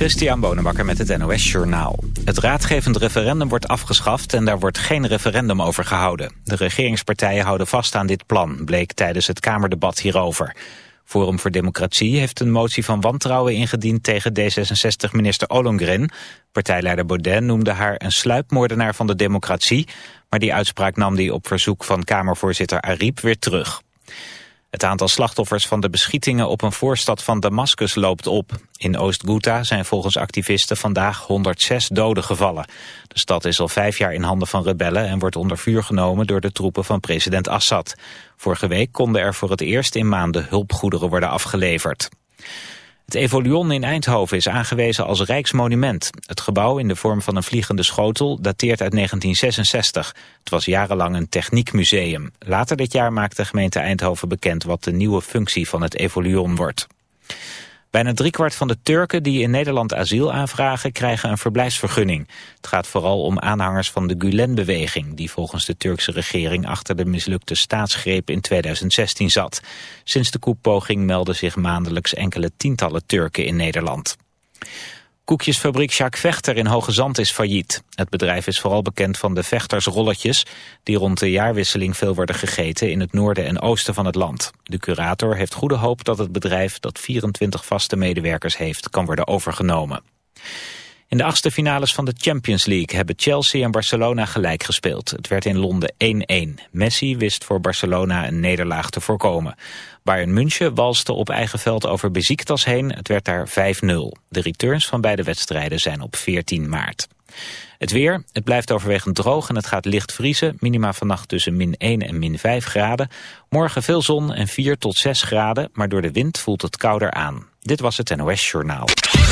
Christian Bonenbakker met het NOS Journaal. Het raadgevend referendum wordt afgeschaft en daar wordt geen referendum over gehouden. De regeringspartijen houden vast aan dit plan, bleek tijdens het Kamerdebat hierover. Forum voor Democratie heeft een motie van wantrouwen ingediend tegen D66-minister Ollongren. Partijleider Baudet noemde haar een sluipmoordenaar van de democratie, maar die uitspraak nam hij op verzoek van Kamervoorzitter Ariep weer terug. Het aantal slachtoffers van de beschietingen op een voorstad van Damascus loopt op. In Oost-Ghouta zijn volgens activisten vandaag 106 doden gevallen. De stad is al vijf jaar in handen van rebellen en wordt onder vuur genomen door de troepen van president Assad. Vorige week konden er voor het eerst in maanden hulpgoederen worden afgeleverd. Het Evolion in Eindhoven is aangewezen als Rijksmonument. Het gebouw in de vorm van een vliegende schotel dateert uit 1966. Het was jarenlang een techniekmuseum. Later dit jaar maakt de gemeente Eindhoven bekend wat de nieuwe functie van het Evolion wordt. Bijna driekwart van de Turken die in Nederland asiel aanvragen krijgen een verblijfsvergunning. Het gaat vooral om aanhangers van de Gulen-beweging... die volgens de Turkse regering achter de mislukte staatsgreep in 2016 zat. Sinds de koepoging melden zich maandelijks enkele tientallen Turken in Nederland. Koekjesfabriek Jacques Vechter in Hoge Zand is failliet. Het bedrijf is vooral bekend van de vechtersrolletjes... die rond de jaarwisseling veel worden gegeten in het noorden en oosten van het land. De curator heeft goede hoop dat het bedrijf dat 24 vaste medewerkers heeft... kan worden overgenomen. In de achtste finales van de Champions League hebben Chelsea en Barcelona gelijk gespeeld. Het werd in Londen 1-1. Messi wist voor Barcelona een nederlaag te voorkomen. Bayern München walste op eigen veld over Beziktas heen. Het werd daar 5-0. De returns van beide wedstrijden zijn op 14 maart. Het weer, het blijft overwegend droog en het gaat licht vriezen. Minima vannacht tussen min 1 en min 5 graden. Morgen veel zon en 4 tot 6 graden, maar door de wind voelt het kouder aan. Dit was het NOS Journaal.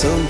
some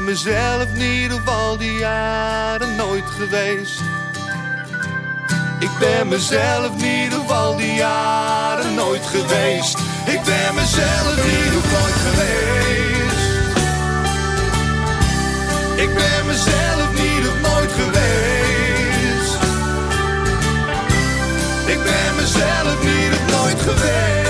Ben mezelf niet op al die jaren nooit geweest. Ik ben mezelf niet op al die jaren nooit geweest. Ik ben mezelf niet op nooit geweest. Ik ben mezelf niet op nooit geweest. Ik ben mezelf niet op nooit geweest.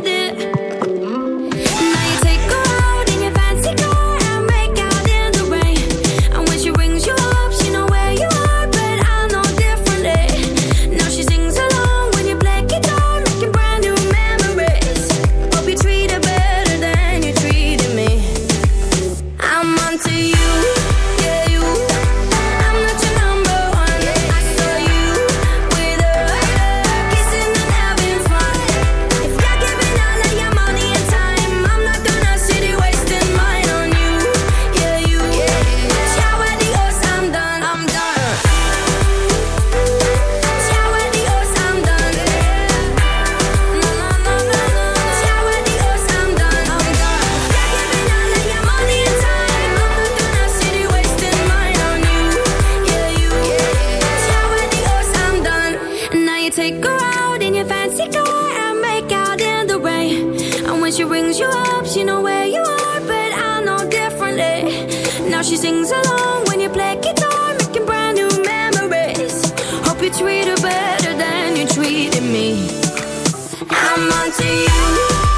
to you.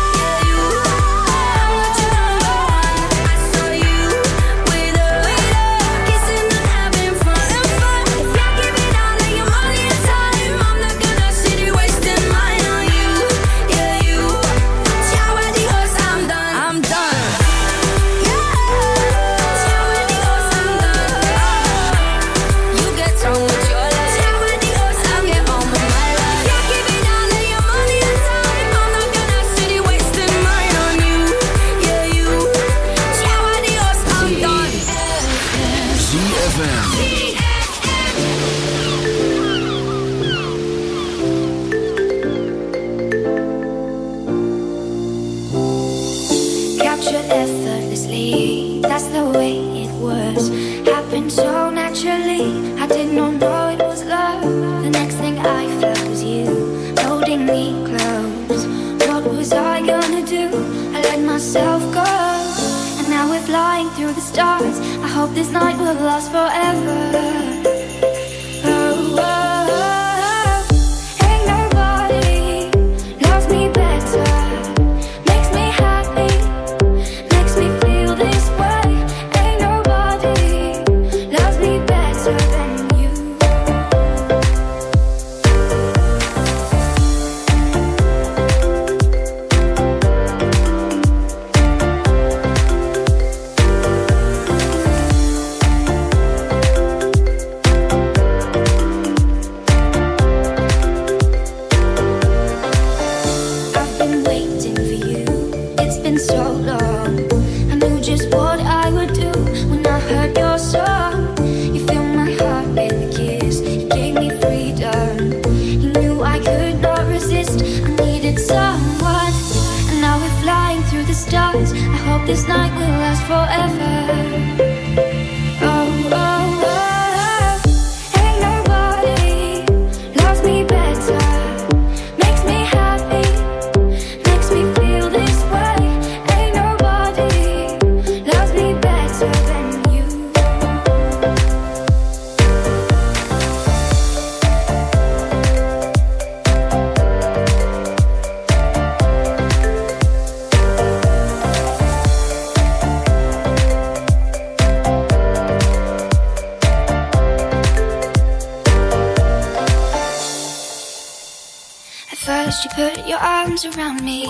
around me.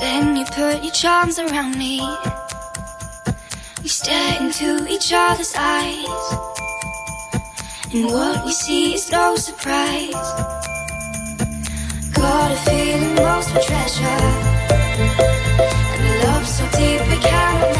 Then you put your charms around me. We stare into each other's eyes. And what we see is no surprise. Got a feeling lost for treasure. And a love so deep we cannot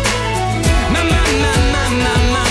na na na na na